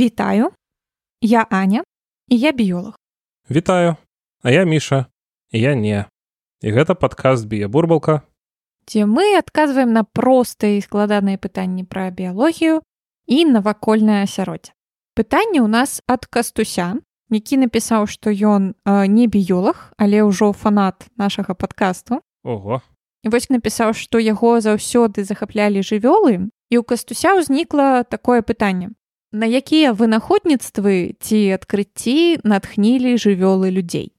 Вітаю, я Аня і я біёлог. Вітаю, А я міша, я не. І гэта падкаст біябурбалка, дзе мы адказваем на простыя і складаныя пытанні пра біялогію і навакольнае асяроддзе. Пытанне ў нас ад кастуся, які напісаў, што ён э, не біёлог, але ўжо фанат нашага падкасту. Ого. І вось напісаў, што яго заўсёды захаплялі жывёлы і ў кастуся ўзнікла такое пытанне. На якія вынаходніцтвы ці адкрыцці натхнілі жывёлы людзей?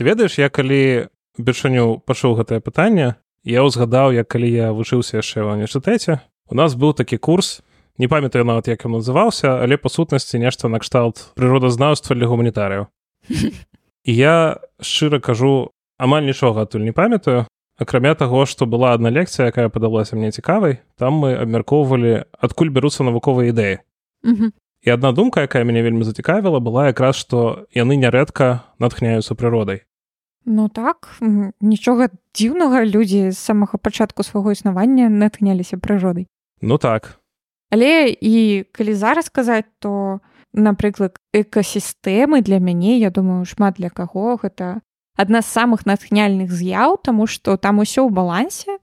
Ты ведаеш, я калі більшаню пачуў гэтае пытанне, я ўзгадаў, як калі я вучыўся яшчэ ва універсітэце. У нас быў такі курс, не памятаю нават, як ён называўся, але па сутнасці нешта накшталт прыродазнаўства для гуманітарыяў. І я шчыра кажу, амаль нічога адтуль не памятаю, акрамя таго што была адна лекцыя якая падалася мне цікавай там мы абмяркоўвалі адкуль бяруцца навуковыя ідэі і адна думка якая мяне вельмі зацікавіла была якраз што яны нярэдка натхняюцца прыродай. Ну так нічога дзіўнага людзі з самага пачатку свайго існавання натхняліся прыродай. Ну так. Але і калі зараз казаць то напрыклад экасістэмы для мяне я думаю шмат для каго гэта адна з самых натхняльных з'яў тому что там усё ў балансе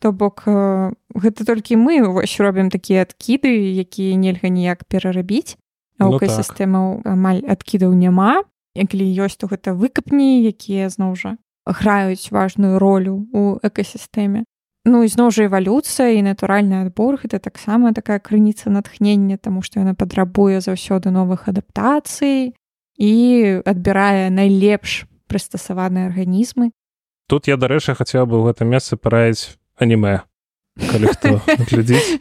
то бок э, гэта толькі мы вось робім такія адкіды якія нельга ніяк перарабіць. Ну сістэмаў так. амаль адкідаў няма. Калі ёсць то гэта выкапні якія зноў жа граюць важную ролю у экасістэме Ну і зноў жа эвалюцыя і натуральны адбор гэта таксама такая крыніца натхнення таму што яна падрабуе заўсёды новых адаптацый і адбірае найлепш прыстасаваныя арганізмы. Тут я дарэчы хацеў бы ў гэтым месцы параіць анімэ калі хто глядзіць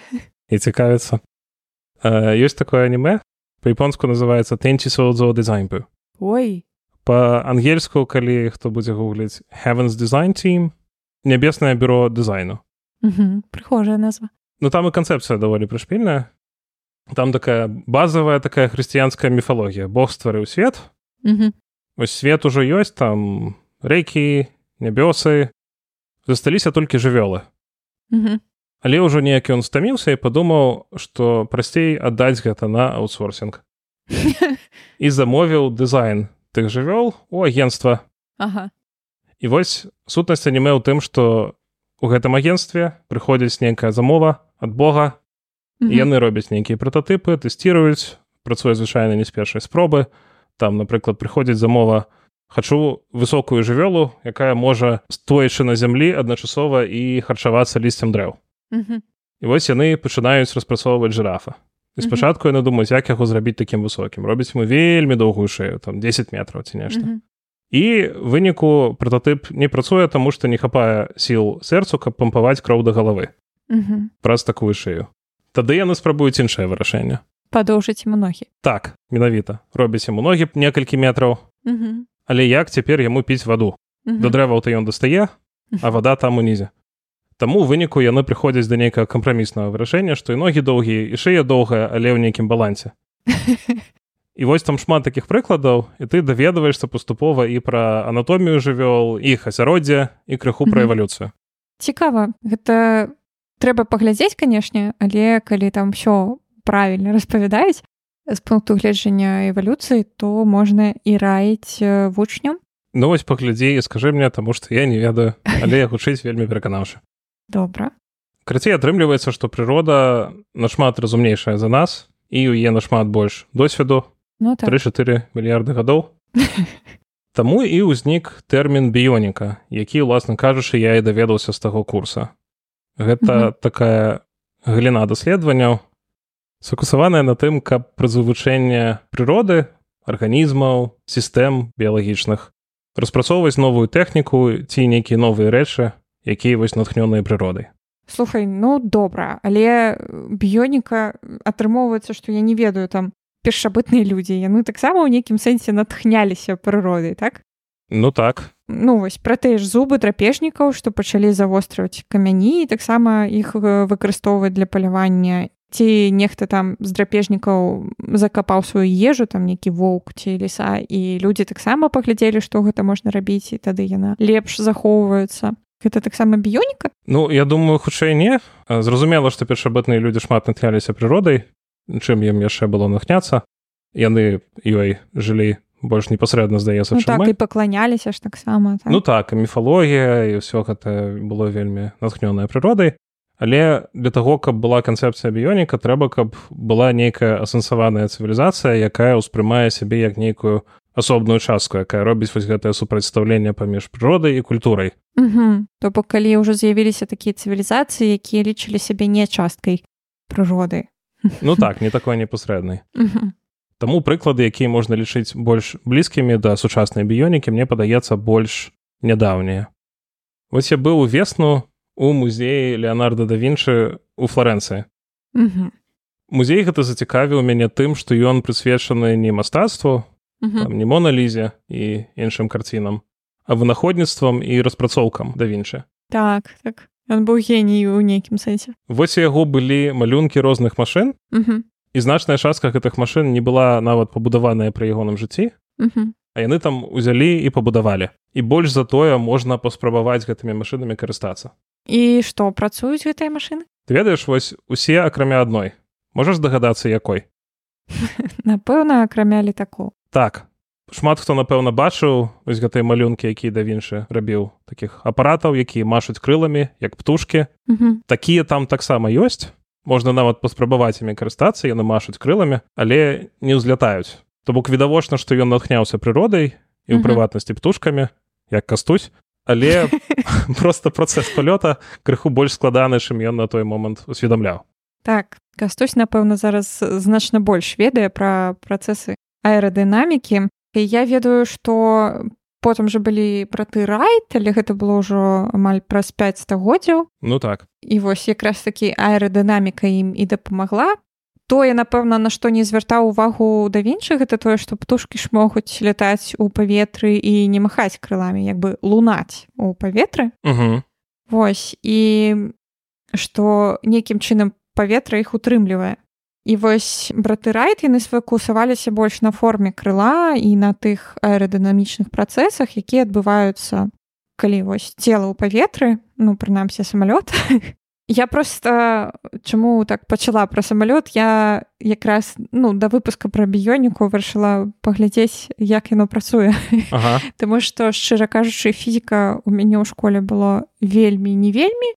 і цікавіцца ёсць такое анімэ па-японску называется тэнчі соудзо дызайнбы ой. Па-ангельску калі хто будзе гугліць heavens design team нябеснае бюро дызайну прыхожая назва. Ну там і канцэпцыя даволі прышпільная там такая базавая такая хрысціянская міфалогія Бог стварыў свет Вось свет ужо ёсць там рэйкі, нябёсы, засталіся толькі жывёлы. Але ўжо неяк ён стаміўся і падумаў, што прасцей аддаць гэта на аутсорсинг. і замовіў дызайн тых жывёл у агенства. Ага. І вось сутнасць анімэ ў тым, што у гэтым агенстве прыходзіць нейкая замова ад Бога. яны робяць нейкія прататыпы, тэсціруюць, працуе звычайна не з першай спробы, там напрыклад прыходзіць замова хачу высокую жывёлу якая можа стоячы на зямлі адначасова і харчавацца лісцем дрэў. І вось яны пачынаюць распрацоўваць жырафа. І спачатку яны думаюць як яго зрабіць такім высокім. Робіць мы вельмі доўгую шею там 10 метраў ці нешта. І выніку пратотып не працуе таму што не хапае сіл сэрцу каб пампаваць кроў да галавы. Праз такую шею тады яны спрабуюць іншае вырашэнне. Падоўжыць ему ногі. Так менавіта. Робіць яму ногі некалькі метраў але як цяпер яму піць ваду? Да дрэваў то ён дастае а вода там унізе. Таму выніку яны прыходзяць да нейкага кампраміснага вырашэння што і ногі доўгія і шыя доўгая але ў нейкім балансе. І вось там шмат такіх прыкладаў і ты даведваешься паступова і пра анатомію жывёл іх асяроддзе і крыху пра эвалюцыю. Цікава. Гэта трэба паглядзець канешне але калі там все правільна распавядаюць з пункту гледжання эвалюцыі то можна і раіць вучням. Ну вось паглядзі і скажы мне таму што я не ведаю. Але я гучыць вельмі пераканаўшы добра крыцей атрымліваецца што прырода нашмат разумнейшая за нас і ў е нашмат больш досведу ну, так. 34 мільярды гадоў Таму і ўзнік тэрмін біёніка які ўласна кажучы я і даведаўся з таго курса. Гэта mm -hmm. такая гліна даследаванняў сфокусаваная на тым, каб праз вывучэнне прыроды, арганізмаў, сістэм біялагічных распрацоўваць новую тэхніку ці нейкія новыя рэчы, якія вось натхнёныя прыродай. Слухай, ну добра, але біёніка атрымоўваецца, што я не ведаю там першабытныя людзі, яны таксама ў нейкім сэнсе натхняліся прыродай, так? Ну так. Ну вось пра тыя ж зубы драпежнікаў, што пачалі завострываць камяні, таксама іх выкарыстоўваць для палявання ці нехта там з драпежнікаў закапаў сваю ежу там нейкі воўк ці леса і людзі таксама паглядзелі што гэта можна рабіць і тады яна лепш захоўваюцца гэта таксама біёніка? Ну я думаю хутчэй не. Зразумела што першабытныя людзі шмат натхняліся прыродай чым ім яшчэ было нахняцца яны ёй жылі больш непасрэдна здаецца ну, так, і пакланяліся ж таксама так? ну так міфалогія і ўсё гэта было вельмі натхнёная прыродай але для таго каб была канцэпцыя біёніка трэба каб была нейкая асэнсаваная цывілізацыя якая ўспрымае сябе як нейкую асобную частку якая робіць вось гэтае супрацьстаўленне паміж прыродай і культурай. То бок калі ўжо з'явіліся такія цывілізацыі якія лічылі сябе не часткай прыроды. Ну так не такой непасрэднай Таму прыклады якія можна лічыць больш блізкімі да сучаснай біёнікі мне падаецца больш нядаўнія. Вось я быў увесну у музеі леонардо да вінчы у флорэнцыі музей гэта зацікавіў мяне тым што ён прысвечаны не мастацтву там, не моналізе і іншым карцінам а вынаходніцтвам і распрацоўкам да вінчы так так. Ён быў геній у нейкім сэнсе. Вось у яго былі малюнкі розных машын. І значная частка гэтых машын не была нават пабудаваная пры ягоным жыцці а яны там узялі і пабудавалі. І больш за тое можна паспрабаваць гэтымі машынамі карыстацца і што працуюць гэтыя машыны ты ведаеш вось усе акрамя адной. Можаш здагадацца якой? Напэўна акрамя літаку так. Шмат хто напэўна бачыў вось гэтыя малюнкі які да віншы рабіў такіх апаратаў якія машуць крыламі як птушкі. Такія там таксама ёсць. Можна нават паспрабаваць імі карыстацца яны машуць крыламі але не ўзлятаюць. То бок відавочна што ён натхняўся прыродай і ў прыватнасці птушкамі як кастусь але просто працэс палёта крыху больш складаны чым ён на той момант усведамляў. Так кастусь напэўна зараз значна больш ведае пра працэсы аэрадынамікі. Я ведаю што потым жа былі браты райт але гэта было ўжо амаль праз 5 стагоддзяў. Ну так. І вось якраз такі аэрадынаміка ім і дапамагла тое напэўна на што не звяртаў увагу да віншых гэта тое што птушкі ж могуць лятаць у паветры і не махаць крыламі як бы лунаць у паветры. Вось і што нейкім чынам паветра іх утрымлівае. І вось браты райт яны сфокусаваліся больш на форме крыла і на тых аэрадынамічных працэсах, якія адбываюцца калі вось цела ў паветры, ну прынамсі самалёт. Я просто чаму так пачала пра самалёт я якраз ну да выпуска пра біёніку вырашыла паглядзець як яно працуе. Ага. Таму што шчыра кажучы фізіка у мяне ў школе было вельмі не вельмі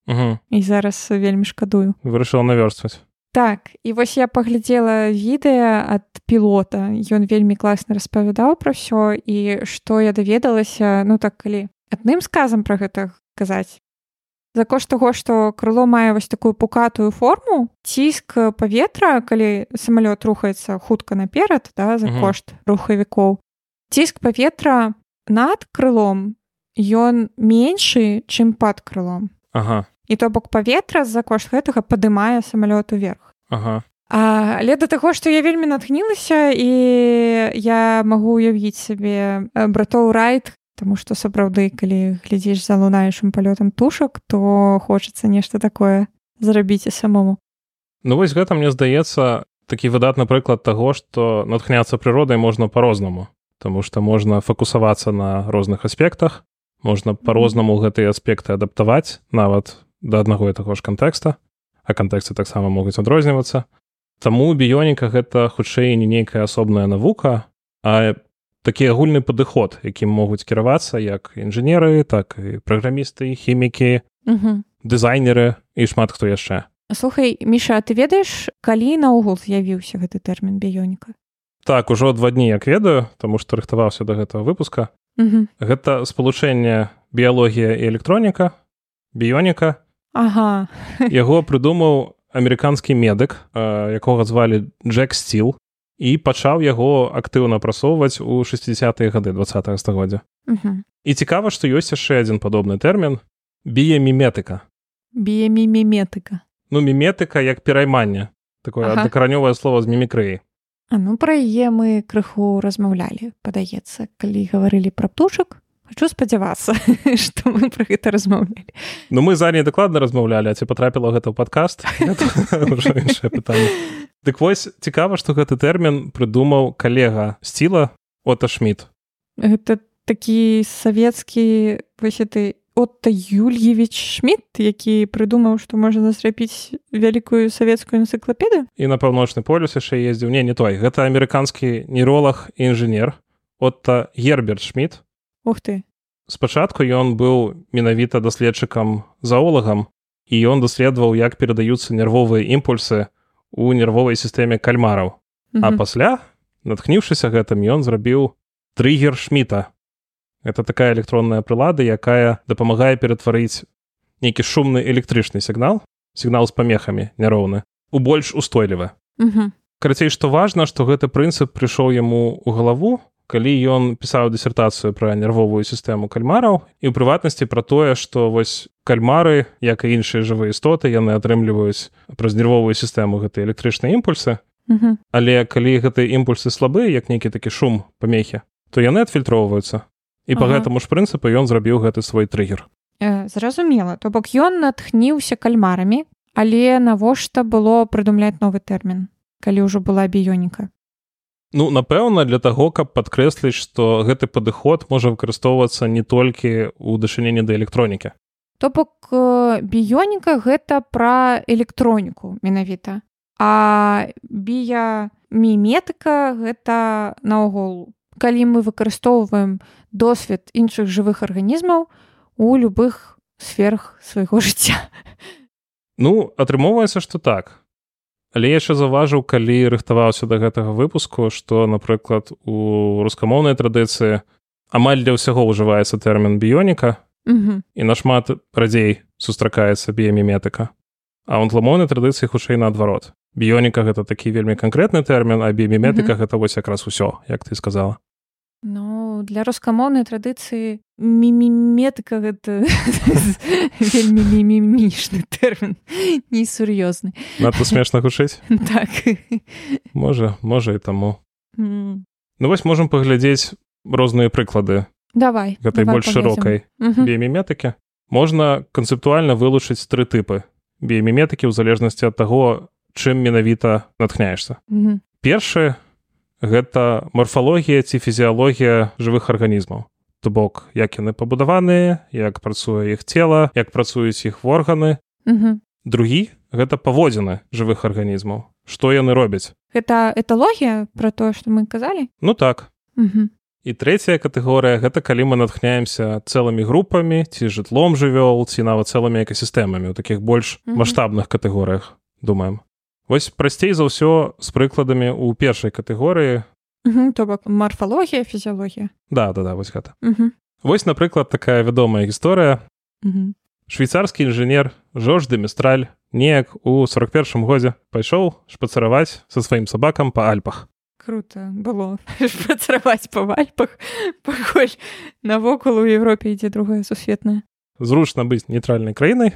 і зараз вельмі шкадую вырашыла навёрстваць Так і вось я паглядзела відэа ад пілота ён вельмі класна распавядаў пра ўсё і што я даведалася ну так калі адным сказам пра гэта казаць за кошт таго што крыло мае вось такую пукатую форму ціск паветра калі самалёт рухаецца хутка наперад да, за кошт рухавікоў ціск паветра над крылом ён меншы чым пад крылом. Ага. І то бок паветра з-за кошт гэтага падымае самалёт уверх. Ага. але да таго што я вельмі натхнілася і я магу уявіць сабе братоў райт Таму што сапраўды калі глядзіш за лунаючым палётам тушак то хочацца нешта такое зрабіць і самому. Ну вось гэта мне здаецца такі выдатны прыклад таго што натхняцца прыродай можна по-рознаму Таму што можна фокусавацца на розных аспектах можна по-рознаму гэтыя аспекты адаптаваць нават да аднаго і таго ж кантэкста а кантэксты таксама могуць адрознівацца. Таму біёніка гэта хутчэй не нейкая асобная навука а такі агульны падыход якім могуць кіравацца як інжынеры так і праграмісты хімікі дызайнеры і шмат хто яшчэ. Слухай міша ты ведаеш калі наогул з'явіўся гэты тэрмін біёніка? Так ужо два дні як ведаю таму што рыхтаваўся да гэтага выпуска. Гэта спалучэнне біялогія і электроніка біёніка. Ага. Яго прыдумаў амерыканскі медык, якога звалі Джек Сціл і пачаў яго актыўна прасоўваць у 60-е гады два стагоддзя. І цікава, што ёсць яшчэ адзін падобны тэрмін біеміметыка. Біеміміметыка. Ну міметыка як перайманне такое ага. адкаранёвае слово з мімікрыі. А ну пра яе мы крыху размаўлялі, падаецца, калі гаварылі пра птушак, хочу спадзявацца что мы про гэта размаўлялі Ну мы зараней дакладна размаўлялі ці потрапіла гэта ў падкаст Дык вось цікава што гэты тэрмін прыдумаў калега сціла ота шміт гэта такі савецкі вось ты Отто Юльевич Шмидт, які прыдумаў, што можна зрабіць вялікую савецкую энцыклапеду. І на паўночны полюс яшчэ ездзіў не не той. Гэта амерыканскі нейролог і інжынер. Отто Герберт Шмидт. Ух ты. Спачатку ён быў менавіта даследчыкам заолагам і ён даследаваў, як перадаюцца нервовыя імпульсы ў нервовай сістэме кальмараў. А пасля, натхніўшыся гэтым, ён зрабіў трыгер Шміта. Это такая электронная прылада якая дапамагае ператварыць нейкі шумны электрычны сігнал сігнал з памехамі няроўны у больш устойлівы. Карацей што важна што гэты прынцып прыйшоў яму ў галаву калі ён пісаў дысертацыю пра нервовую сістэму кальмараў і ў прыватнасці пра тое што вось кальмары як і іншыя жывыя істоты яны атрымліваюць праз нервовую сістэму гэтай электрычныя імпульсы. Але калі гэтыя імпульсы слабы як нейкі такі шум памехі то яны адфільтроўваюцца. І ага. по гэтаму ж прынцыпу ён зрабіў гэты свой трыггер. Э, зразумела. То бок ён натхніўся кальмарамі але навошта было прыдумляць новы тэрмін калі ўжо была біёніка Ну напэўна для таго каб падкрэсліць што гэты падыход можа выкарыстоўвацца не толькі ў дачыненні да электронікі то бок э, біёніка гэта пра электроніку менавіта а біяміметыка гэта наогул калі мы выкарыстоўваем досвед іншых жывых арганізмаў у любых сферах свайго жыцця. Ну атрымоўваецца, што так. Але яшчэ заўважыў, калі рыхтаваўся да гэтага выпуску, што, напрыклад, у рускамоўнай традыцыі амаль для ўсяго ўжываецца тэрмін біёніка і нашмат радзей сустракаецца біяміметыка. А ў антламоўнай традыцыі хутчэй наадварот. Біёніка гэта такі вельмі канкрэтны тэрмін, а біяміметыка гэта вось якраз усё, як ты сказала. Ну для рускамоўнай традыцыі міміметка гэта вельмі мімімішны тэрмін несур'ёзны надто смешна гучыць так. Можа можа і таму mm. Ну вось можам паглядзець розныя прыклады давай гэтай давай больш шырокай біяміметыкі можна канцэптуальна вылучыць тры тыпы біяміметыкі ў залежнасці ад таго чым менавіта натхняешься mm -hmm. першы гэта марфалогія ці фізіялогія жывых арганізмаў то бок як яны пабудаваныя як працуе іх цела як працуюць іх органы. Другі гэта паводзіны жывых арганізмаў. Што яны робяць? Это эталогія про тое што мы казалі? Ну так. І трэцяя катэгорыя гэта калі мы натхняемся цэлымі групамі ці жытлом жывёл ці нават цэлымі экасістэмамі ў такіх больш маштабных катэгорыях думаем. Вось прасцей за ўсё з прыкладамі ў першай катэгорыі то бок марфалогія фізіялогія да да да вось гэта. Вось напрыклад такая вядомая гісторыя. Швейцарскі інжынер Жорж де Местраль неяк у 41 годзе пайшоў шпацараваць са сваім сабакам па альпах. Круто было шпацараваць па альпах пакуль навокал у Еўропе ідзе другая сусветная зручна быць нейтральнай краінай.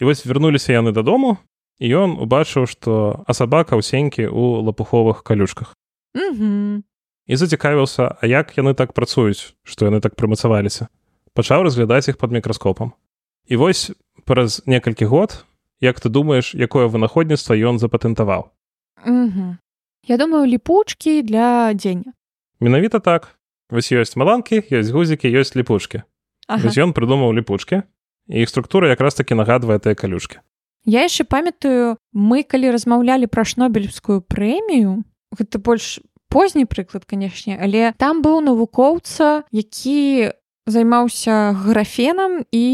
І вось вярнуліся яны дадому і ён убачыў што асабака ўсенькі ў лапуховых калюшках і зацікавіўся а як яны так працуюць што яны так прымацаваліся. Пачаў разглядаць іх под мікраскопам. І вось праз некалькі год як ты думаеш якое вынаходніцтва ён запатэнтаваў? Я думаю ліпучкі для дзення. Менавіта так. Вось ёсць маланкі ёсць гузікі ёсць ліпучкі. Ага. ён прыдумаў ліпучкі іх структура якраз таки нагадвае тыя калюшкі. Я яшчэ памятаю мы калі размаўлялі пра шнобелевскую прэмію гэта больш позні прыклад канешне але там быў навукоўца які займаўся графенам і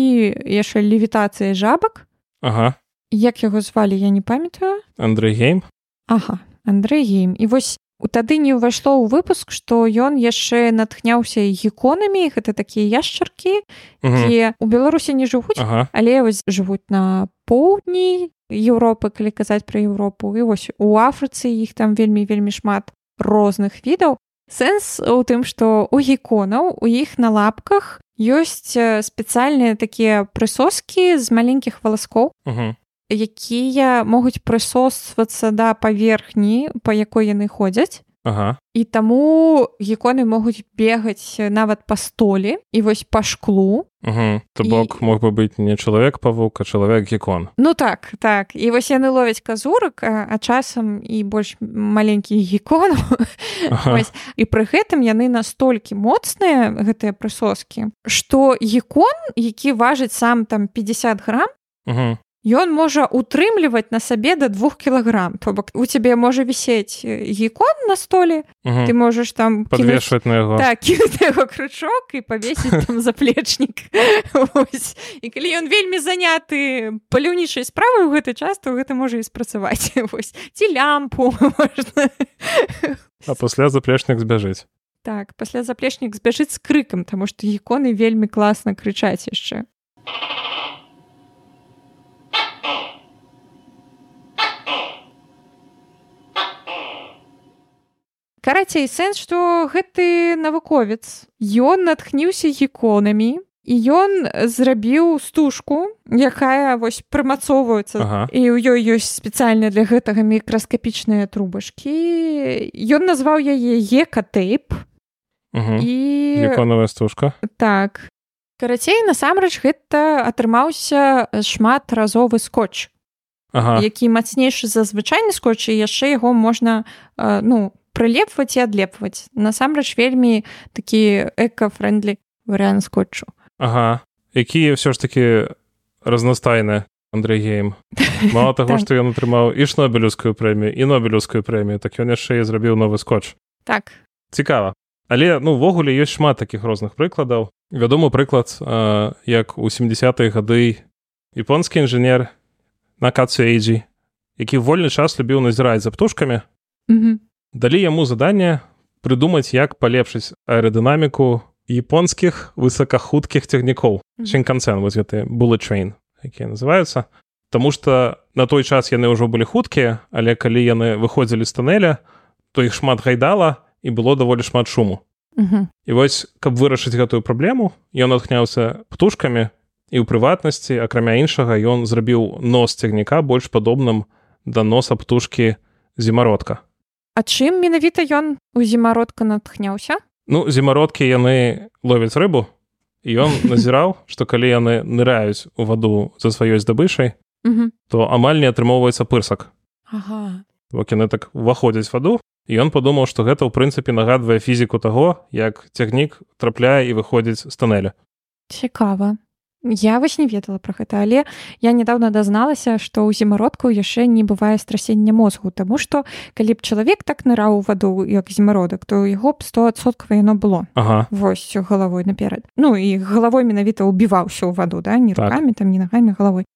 яшчэ левітацыяй жабак. Ага. як яго звалі я не памятаю. Андрей гейм? Ага Андрей гейм. І вось тады не ўвайшло ў выпуск што ён яшчэ натхняўся геконамі гэта такія яшчаркі якія у беларусі не жывуць ага. але вось жывуць на поўдні Еўропы калі казаць пра Еўропу. І вось у Афрыцы іх там вельмі вельмі шмат розных відаў. Сэнс у тым што у геконаў у іх на лапках ёсць спецыяльныя такія прысоскі з маленькіх валаскоў якія могуць прысосвацца да паверхні па якой яны ходзяць ага. і таму геконы могуць бегаць нават па столі і вось па шклу Угу. То бок і... мог бы быць не чалавек павук, а чалавек гекон. Ну так так і вось яны ловяць казурак, а часам і больш маленькіх геконаў ага. і пры гэтым яны настолькі моцныя гэтыя прысоскі, што гекон, які важыць сам там 50 грам, угу. Ён можа утрымліваць на сабе да двух кілаграм то бок у цябе можа вісець гекон на столе угу. ты можаш там подвешваць на яго так, яго крычок і павесіць там заплечнік і калі ён вельмі заняты паляўнічай справы ў гэты час то гэта можа і спрацаваць ці лямпу а пасля заплечнік збяжыць так пасля заплечнік збяжыць з крыкам таму што іконы вельмі класна крычаць яшчэ а карацей сэнс што гэты навуковец ён натхніўся іконамі і ён зрабіў стужку якая вось прымацоўваецца ага. і ў ёй ёсць спецыяльна для гэтага мікраскапічныя трубашкі ён назваў яе екатэйп і іконавая стужка. Так. Карацей насамрэч гэта атрымаўся шматразовы скотч ага. які мацнейшы за звычайны скотч і яшчэ яго можна ну прылепваць і адлепваць. Насамрэч вельмі такі эко-френдлі варыянт скотчу. Ага. Якія ўсё ж такі разнастайныя Андрэем мало таго што ён атрымаў і шнобелюскую прэмію і нобелюскую прэмію так ён яшчэ і зрабіў новы скотч. Так. Цікава. Але ну увогуле ёсць шмат такіх розных прыкладаў. Вядомы прыклад а, як у 70-х гады японскі інжынер на кацуэйджі які вольны час любіў назіраць за птушкамі. Mm -hmm далі яму заданне прыдумаць як палепшыць аэрадынаміку японскіх высокахуткіх цягнікоў чынканцэн вось гэты булачейн якія называюцца Таму што на той час яны ўжо былі хуткія але калі яны выходзілі з тоннеля то іх шмат гайдала і было даволі шмат шуму. І вось каб вырашыць гэтую праблему ён натхняўся птушкамі і ў прыватнасці акрамя іншага ён зрабіў нос цягніка больш падобным да носа птушкі зімародка А чым менавіта ён у зімародка натхняўся? Ну зімародкі яны ловяць рыбу і ён назіраў, што калі яны ныраюць у ваду за сваёй здабышай, то амаль не атрымоўваецца пырсак. Ага. Бок яны так уваходзяць ваду і ён падумаў, што гэта ў прынцыпе нагадвае фізіку таго, як цягнік трапляе і выходзіць з тоннеля. Цікава. Я вось не ведала пра гэта, але я нядаўна дазналася, што ў зімародку яшчэ не бывае страсення мозгу, Таму што калі б чалавек так ныраў у ваду як зімародак, то яго б стосоткава яно было ага. Вось галавой наперад. Ну і галавой менавіта ўбіваўся ў ваду да? не руками так. там не нагамі галавой.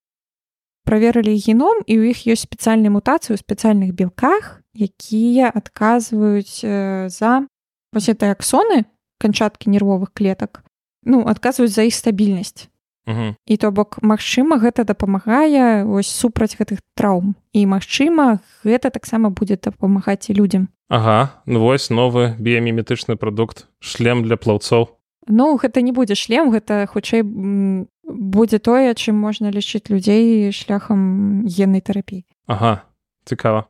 Праверылі геном і ў іх ёсць спецыяльныя мутацыі ў спецыяльных белках, якія адказваюць за вось это аксоны канчаткі нервовых клетак. Ну адказваюць за іх стабільнасць Угу. І то бок магчыма гэта дапамагае ось супраць гэтых траўм. І магчыма гэта таксама будзе дапамагаць і людзям. Ага ну вось новы біяміметычны прадукт шлем для плаўцоў. Ну гэта не будзе шлем гэта хутчэй будзе тое чым можна лічыць людзей шляхам геннай тэрапіі. Ага цікава.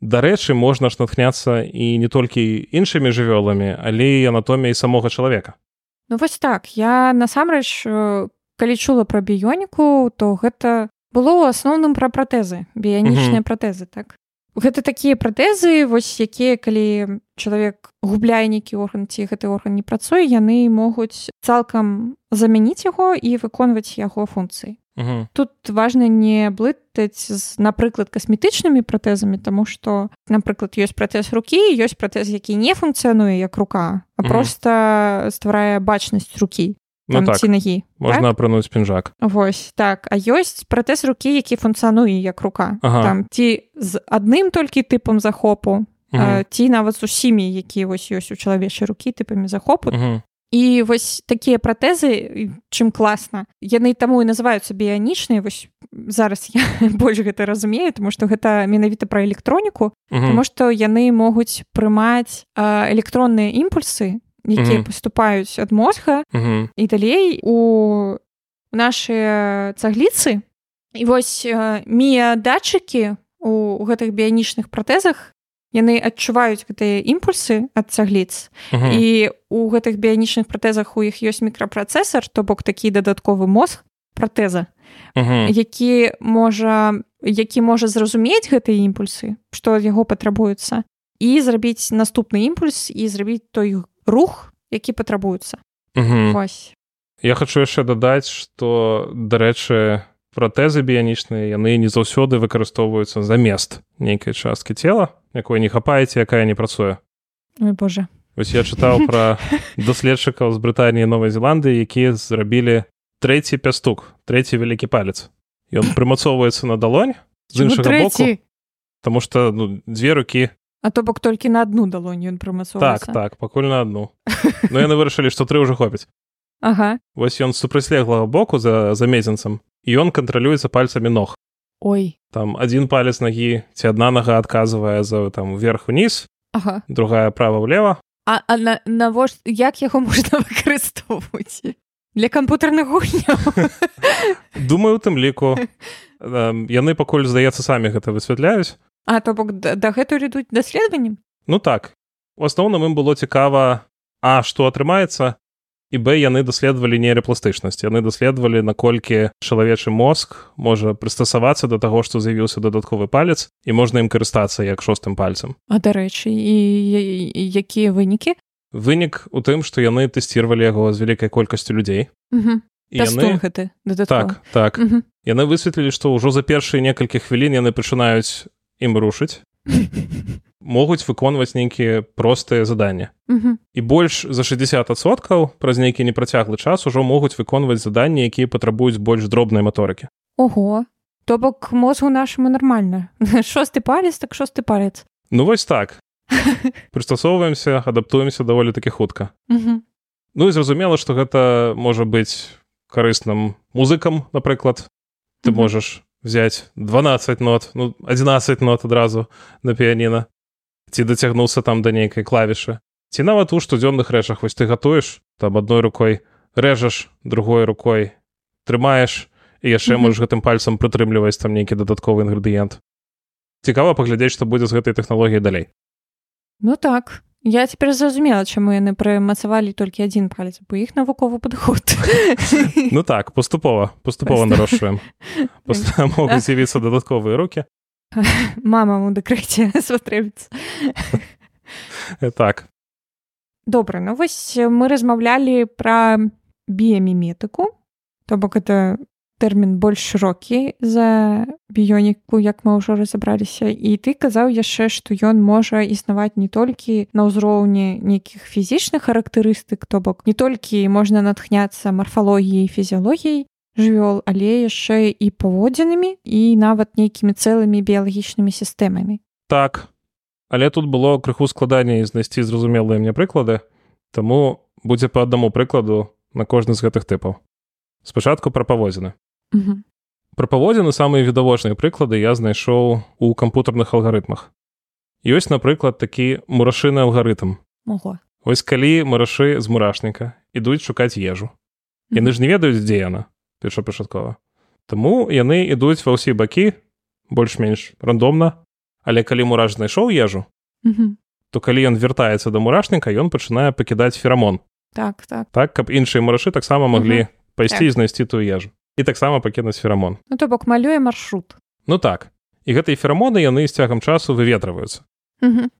Дарэчы можна ж натхняцца і не толькі іншымі жывёламі але і анатоміяй самога чалавека Ну вось так. Я насамрэч э, калі чула пра біёніку то гэта было ў асноўным пра пратэзы біянічныя пратэзы так. Гэта такія пратэзы вось якія калі чалавек губляе нейкі орган ці гэты орган не працуе яны могуць цалкам замяніць яго і выконваць яго функцыі Угу. Тут важна не блытаць з напрыклад касметычнымі пратэзамі, таму што напрыклад ёсць пратэз рукі, ёсць пратэз, які не функцыянуе як рука, а угу. проста стварае бачнасць рукі ну, так. ці нагі можна так? апрануць пінжак Вось так а ёсць пратэз рукі, які функцыянуе як рука ага. там ці з адным толькі тыпам захопу угу. ці нават з усімі які вось ёсць у чалавечай рукі тыпамі захопу угу і вось такія пратэзы чым класна. Яны таму і называюцца біянічныя вось зараз я больш гэта разумею тому што гэта менавіта пра электроніку тому што яны могуць прымаць электронныя імпульсы якія поступаюць ад мозга і далей у нашыя цагліцы. І вось мія датчыкі у гэтых біянічных пратэзах яны адчуваюць гэтыя імпульсы ад цягліц Мгм. і у гэтых біянічных пратэзах у іх ёсць мікрапрацэсар то бок такі дадатковы мозг пратэза Мгм. які можа які можа зразумець гэтыя імпульсы што ад яго патрабуецца і зрабіць наступны імпульс і зрабіць той рух які патрабуецца Мгм. вось Я хочу яшчэ дадаць што дарэчы пратэзы біянічныя яны не заўсёды выкарыстоўваюцца замест нейкай часткі цела якой не хапаеце якая не працуе. Ой боже. Вось я чытаў пра даследчыкаў з Брытаніі Новай Зеландыі якія зрабілі трэці пястук трэці вялікі палец. Ён прымацоўваецца на далонь з іншага боку? Таму што ну, дзве рукі. А то бок толькі на адну далонь ён так прымацоўваецца. Так пакуль на адну. Ну яны вырашылі што тры ўжо хопіць ага. Вось ён з супрацьлеглага боку за за мезенцам ён кантралюецца пальцамі ног. Ой. Там адзін палец нагі ці адна нага адказвае за там вверх уніз ага. другая права влева А, а на, навош як яго можна выкарыстоўваць для кампутарных гульняў думаю у тым ліку. Яны пакуль здаецца самі гэта высвятляюць. А то бок да- дагэтуль ідуць даследаванні Ну так. У асноўным ім было цікава а што атрымаецца і б яны даследавалі нейрапластычнасць яны даследавалі наколькі чалавечы мозг можа прыстасавацца да таго што з'явіўся дадатковы палец і можна ім карыстацца як шостым пальцам А дарэчы і, якія вынікі вынік у тым што яны тэсціравалі яго з вялікай колькасцю людзей угу. яны гэты дадаткова. так так Мгм. яны высветлілі што ўжо за першыя некалькі хвілін яны пачынаюць ім рушыць могуць выконваць нейкія простыя заданні Мгм. і больш за 60соткаў праз нейкі непрацяглы час ужо могуць выконваць заданні якія патрабуюць больш дробнай маторыкі. Ого то бок мозгу нашаму нармальна. Шосты палец так шосты палец. Ну вось так. Прыстасоўваемся адаптуемся даволі такі хутка. Мгм. Ну і зразумела што гэта можа быць карысным музыкам напрыклад. Ты Мгм. можаш взять 12 нот ну 11 нот адразу на піяніна ці дацягнуўся там да нейкай клавішы. Ці нават у штодзённых рэчах вось ты гатуеш там адной рукой рэжаш другой рукой трымаеш і яшчэ Мгм. можаш гэтым пальцам прытрымліваць там нейкі дадатковы інгрэдыент. Цікава паглядзець што будзе з гэтай тэхналогіяй далей. Ну так. Я цяпер зразумела чаму яны прымацавалі толькі адзін палец бо іх навуковы падход. Ну так паступова паступова нарошчваем могуць з'явіцца дадатковыя рукі мама у дэкрэце спатрэбіцца так. Добра ну вось мы размаўлялі пра біяміметыку то бок это тэрмін больш шырокі за біёніку як мы ўжо разабраліся і ты казаў яшчэ што ён можа існаваць не толькі на ўзроўні нейкіх фізічных характарыстык то бок не толькі можна натхняцца марфалогіяй фізіялогіяй жывёл але яшчэ і паводзінамі і нават нейкімі цэлымі біялагічнымі сістэмамі. Так. Але тут было крыху складаней знайсці зразумелыя мне прыклады таму будзе па аднаму прыкладу на кожны з гэтых тыпаў. Спачатку пра паводзіны. Мгм. пра паводзіны самыя відавочныя прыклады я знайшоў у кампутарных алгарытмах. Ёсць напрыклад такі мурашыны алгарытм. Ого. Вось калі мурашы з мурашніка ідуць шукаць ежу. Яны ж не ведаюць дзе яна першапачаткова. Таму яны ідуць ва ўсе бакі больш-менш рандомна. Але калі мураш знайшоў ежу Мгм. то калі ён вяртаецца да мурашніка ён пачынае пакідаць ферамон. Так так. Так каб іншыя мурашы таксама маглі пайсці Так. і знайсці тую ежу. І таксама пакінуць ферамон. Ну то бок малюе маршрут. Ну так. І гэтыя ферамоны яны з цягам часу выветрываюцца. Мгм.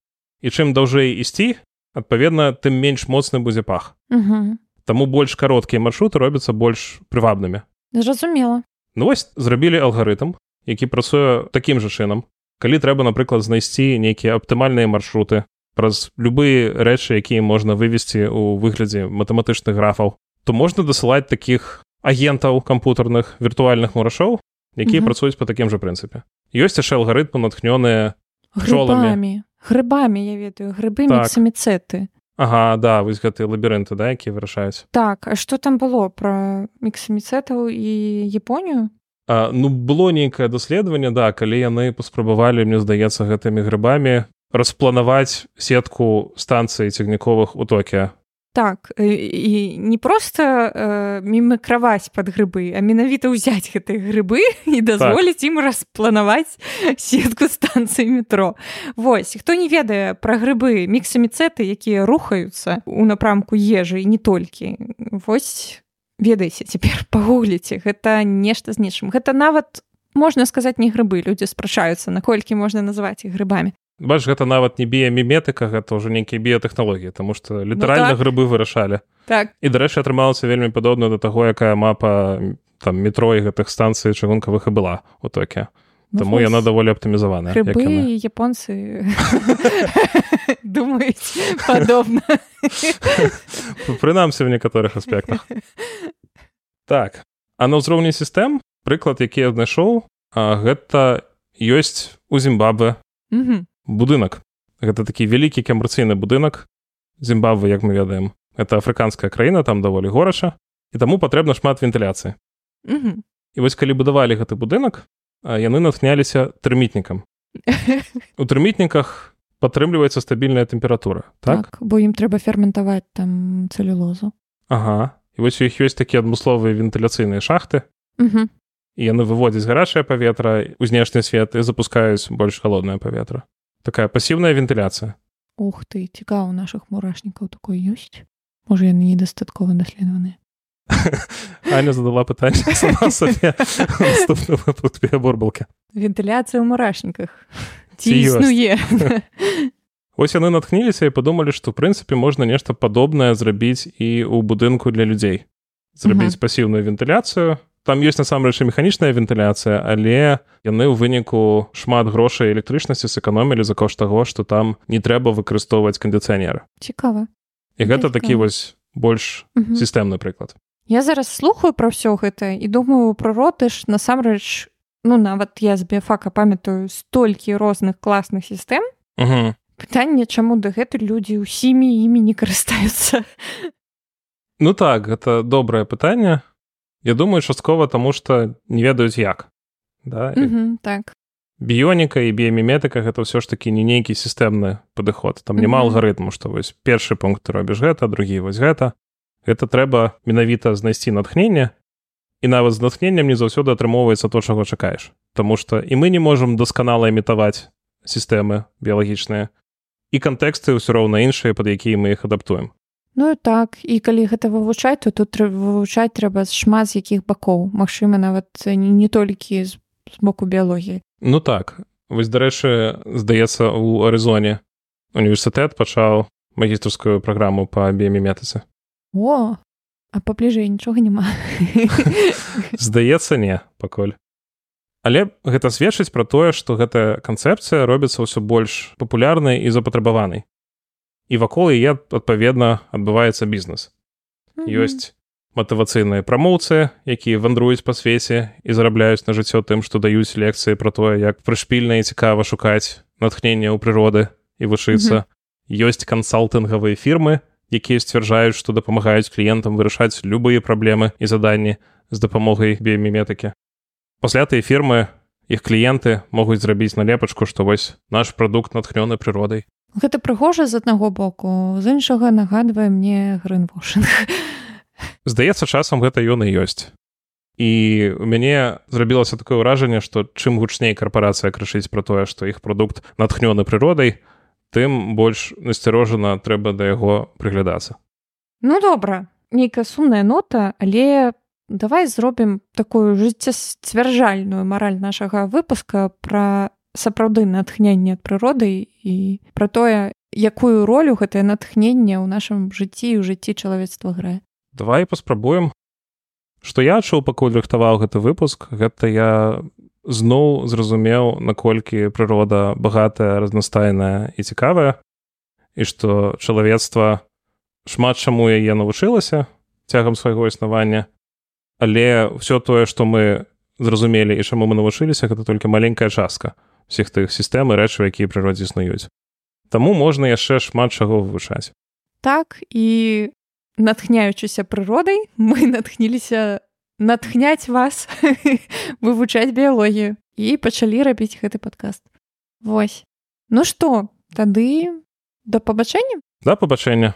і чым даўжэй ісці адпаведна тым менш моцны будзе пах. Мгм. Таму больш кароткія маршруты робяцца больш прывабнымі зразумела. Ну вось зрабілі алгарытм які працуе такім жа чынам калі трэба напрыклад знайсці нейкія аптымальныя маршруты праз любыя рэчы якія можна вывесці ў выглядзе матэматычных графаў то можна дасылаць такіх агентаў кампутарных віртуальных мурашоў якія Мгм. працуюць па такім жа прынцыпе ёсць яшчэ алгарытмы натхнёныя грыбамі грыбамі я ведаю грыбы Так. міксаміцэты Ага да вось гэтыя лабірынты да якія вырашаюць так а што там было пра міксаміцэтаў і Японію А, ну было нейкае даследаванне да калі яны паспрабавалі мне здаецца гэтымі грыбамі распланаваць сетку станцыі цягніковых у токе так і не просто э, мімакраваць под грыбы а менавіта ўзяць гэтыя грыбы і дазволіць так. ім распланаваць сетку станцыі метро. Вось хто не ведае пра грыбы міксаміцэты якія рухаюцца у напрамку ежы і не толькі вось ведаеце цяпер пагугліце гэта нешта з нечым. Гэта нават можна сказаць не грыбы людзі спрачаюцца наколькі можна называць іх грыбамі бач гэта нават не біяміметыка гэта ўжо нейкія біятэхналогіі тому что літаральна ну, так. грыбы вырашалі. Так. І дарэчы атрымалася вельмі падобна да таго якая мапа там метро і гэтых станцый чыгункавых і была у токе ну, Таму яна даволі аптымізаваная японцы думаюць падобна. Прынамсі в некаторых аспектах. Так а на ўзроўні сістэм прыклад які я знайшоў гэта ёсць у зімбабве будынак. Гэта такі вялікі камерцыйны будынак зімбабвы як мы ведаем. Это афрыканская краіна там даволі горача і таму патрэбна шмат вентыляцыі. І вось калі будавалі гэты будынак яны натхняліся тэрмітнікам. У тэрмітніках падтрымліваецца стабільная тэмпература так? так бо ім трэба ферментаваць там цэлюлозу. Ага. І вось у іх ёсць такія адмысловыя вентыляцыйныя шахты. І яны выводзяць гарачае паветра у знешні свет і запускаюць больш халоднае паветра такая пасіўная вентыляцыя Ух ты цікава у наших мурашнікаў такой ёсць можа яны недастаткова даследаваныя Аня задала пытанне бурбалка вентыляцыя ў мурашніках ці існуе Вось яны натхніліся і падумалі што ў прынцыпе можна нешта падобнае зрабіць і ў будынку для людзей зрабіць пасіўную вентыляцыю там ёсць насамрэч і механічная вентыляцыя але яны ў выніку шмат грошай электрычнасці сэканомілі за кошт таго што там не трэба выкарыстоўваць кандыцыянеры цікава. І гэта такі вось больш сістэмны прыклад. Я зараз слухаю пра ўсё гэта і думаю прыроды ж насамрэч ну нават я з біяфака памятаю столькі розных класных сістэм. Пытанне чаму дагэтуль людзі ўсімі імі не карыстаюцца. Ну так гэта добрае пытанне Я думаю часткова таму што не ведаюць як. Да? mm -hmm, так. біёніка і біяміметыка гэта ўсё ж такі не нейкі сістэмны падыход. Там няма mm -hmm. алгарытму што вось першы пункт ты робіш гэта другі вось гэта. Гэта трэба менавіта знайсці натхненне і нават з натхненнем не заўсёды атрымоўваецца то чаго чакаеш. Таму што і мы не можам дасканала імітаваць сістэмы біялагічныя і кантэксты ўсё роўна іншыя пад якія мы іх адаптуем Ну так. І калі гэта вывучаць то тут вывучаць трэба шмат з якіх бакоў. Мачыма нават не, толькі з, з боку біялогіі. Ну так. Вось дарэчы здаецца у арызоне універсітэт пачаў магістрскую праграму па біяміметыцы О! А пабліжэй нічога няма. Здаецца не пакуль. Але гэта сведчыць пра тое што гэтая канцэпцыя робіцца ўсё больш папулярнай і запатрабаванай і вакол яе адпаведна адбываецца бізнес. Mm -hmm. ёсць матывацыйныя прамоўцы, якія вандруюць па свеце і зарабляюць на жыццё тым, што даюць лекцыі пра тое, як прышпільна і цікава шукаць натхнення ў прыроды і вучыцца. Mm -hmm. ёсць кансалтынгавыя фірмы, якія сцвярджаюць, што дапамагаюць кліентам вырашаць любыя праблемы і заданні з дапамогай біяміметыкі. Пасля тыя фірмы іх кліенты могуць зрабіць налепачку, што вось наш прадукт натхнёны прыродай Гэта прыгожа з аднаго боку з іншага нагадвае мне грынвошинг здаецца часам гэта ён і ёсць. І у мяне зрабілася такое ўражанне што чым гучней карпорацыя крышыць пра тое што іх прадукт натхнёны прыродай тым больш насцярожана трэба да яго прыглядацца. Ну добра нейкая сумная нота але давай зробім такую жыццяцвярджальную мараль нашага выпуска пра сапраўды натхненне ад прыроды і пра тое якую ролю гэтае натхненне ў нашым жыцці ў жыцці чалавецтва грае. Давай паспрабуем. Што я адчуў пакуль рыхтаваў гэты выпуск гэта я зноў зразумеў наколькі прырода багатая разнастайная і цікавая і што чалавецтва шмат чаму яе навучылася цягам свайго існавання. Але ўсё тое што мы зразумелі і чаму мы навучыліся гэта толькі маленькая частка всіх тых сістэм і рэчаў якія прыродзе існуюць. Таму можна яшчэ шмат чаго вывучаць. Так і натхняючыся прыродай мы натхніліся натхняць вас вывучаць біялогію. І пачалі рабіць гэты падкаст. Вось. Ну што тады да пабачэння? Да пабачэння